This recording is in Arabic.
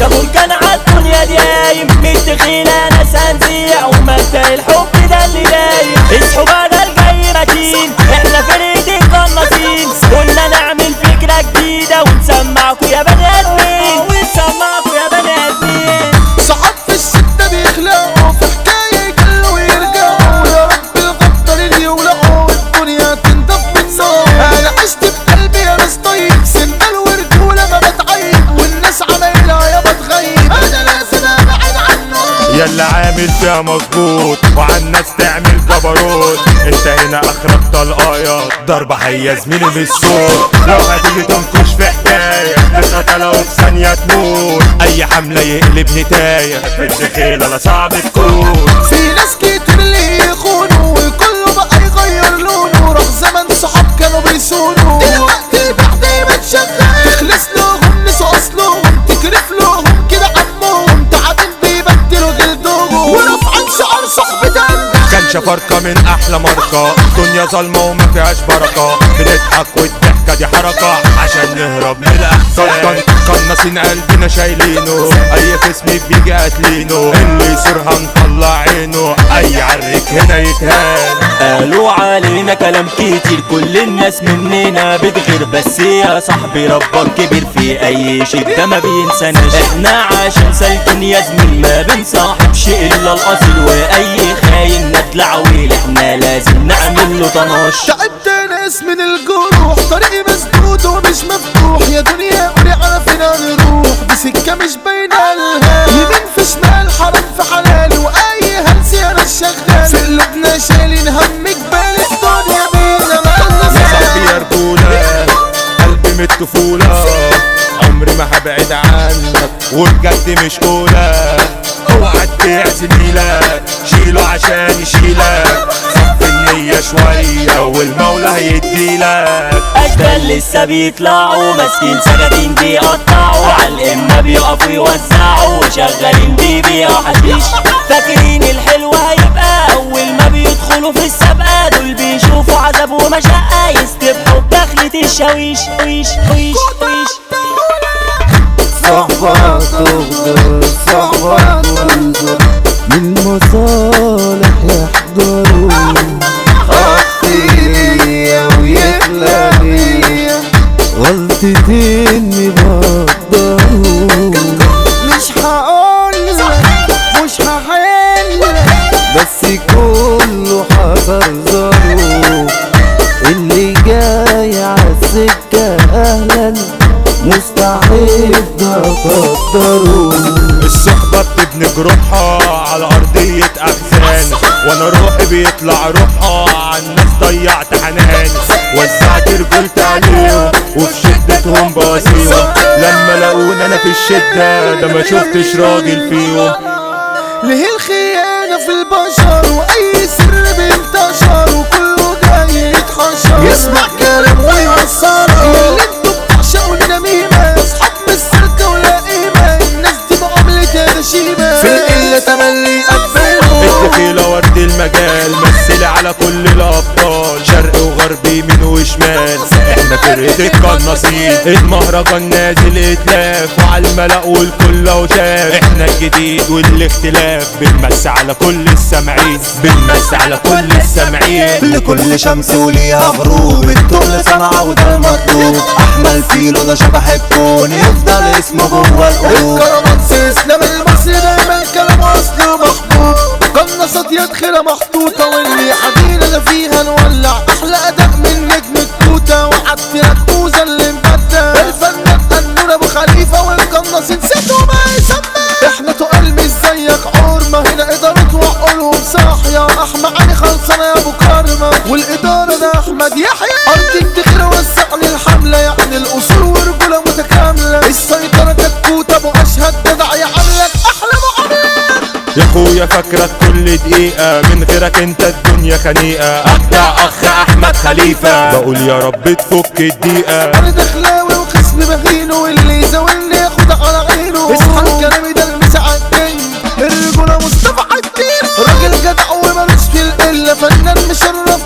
ده بركان عالدنيا دايم متخيلة ناس هنزيع ومبدأ الحب. عامل فيها مظبوط وعن الناس تعمل جبروت انت هنا اخرك طلقايات ضربة هي زميلي الصوت لو هتيجي تنكش في حكاية تسقط لو في ثانية تموت. أي حملة يقلب نتاية الدخيلة لا صعب تكون. في ناس كتير اللي يخونوا وكله بقى يغير لونه. راح زمن صحاب كانوا بيسونوا. شفرقة من أحلى ماركة دنيا ظلمة وما فيهاش بركة. بنضحك والضحكة دي حركة. عشان نهرب من الأحزان. قناصين قلبنا شايلينه. أي خصم بيجي قاتلينه اللي يصير هنطلع عينه. أي عريك هنا يتهان. قالوا علينا كلام كتير. كل الناس مننا بتغير. بس يا صاحبي ربك كبير. في أي شيء ده ما بينساناش. إحنا عشان سالكين يا زميل ما بنصاحبش إلا الأصيل. وأي خاين نطلع ويل. إحنا لازم نعمل له طناش. تعبت ناس من الجروح طريقي مسدود ومش مفتوح. يا دنيا قولي على فينا نروح. دي سكة مش باينة لها. يمين في شمال حرام في حلال. وأي هلس أنا شغال. في قلوبنا شايلين هم جبال الدنيا بينا يا صاحبي مالنا يا رجولة قلبي من الطفولة عمري ما هبعد عنك. وبجد مش أولى أوعى تبيع زميلك. شيله عشان يشيلك. النية شوية والمولى هيديلك. اشبال لسه بيطلعوا ماسكين سكاكين بيقطعوا. على الامه بيقفوا يوزعوا وشغالين بيبيعوا حشيش فاكرين الحلو هيبقى أول ما بيدخلوا في السابقة. دول بيشوفوا عذاب ومشقة يستبحوا بدخلة الشاويش. ويش ويش ويش. صحبة تغدر صحبة إني بقدروا مش هقولك مش هحلك بس كله حذر اللي جاي عالسكة أهلا مستعد أقدره. الصحبة بتبني جروحها على أرضية أحزان وأنا روحي بيطلع روحها على الناس ضيعت حنان. وزعت رجولتي عليهم وفي شدتهم بواسيهم لما لقوني أنا في الشدة ده ما شفتش راجل فيهم. ليه الخيانة في البشر؟ وأي سر بينتشر؟ وكله جاي يتحشر. يسمع كلام ويوصله اللي أنتوا بتعشقوا النميمة أصحاب السرقة ولا قيمة الناس دي معاملتها غشيمة في القلة تملي قبلهم الدخيلة ورد المجال مثل على كل الأبطال. شرق وغرب يمين وشمال. إحنا فرقة القناصين المهرجان نازل اتلاف. وعلى الملأ والكل اهو شاف إحنا الجديد والاختلاف. بنمس على كل السامعين بنمس على كل السامعين لكل شمس وليها غروب. التقل صنعة وده المطلوب أحمل فيلو ده شبح الكون. يفضل اسمه جوه القلوب. يا اخويا فاكرك كل دقيقة. من غيرك انت الدنيا خنيقة. اقطع أخ أحمد خليفة. بقول يا رب تفك الدقيقة. أنا دخلاوي وقسم بهينه واللي يزاولني ياخد على عينه. اصحى الكلام ده المسا عالدين الرجولة مصطفى عالدين راجل جدع ومالوش في القلة فنان مشرف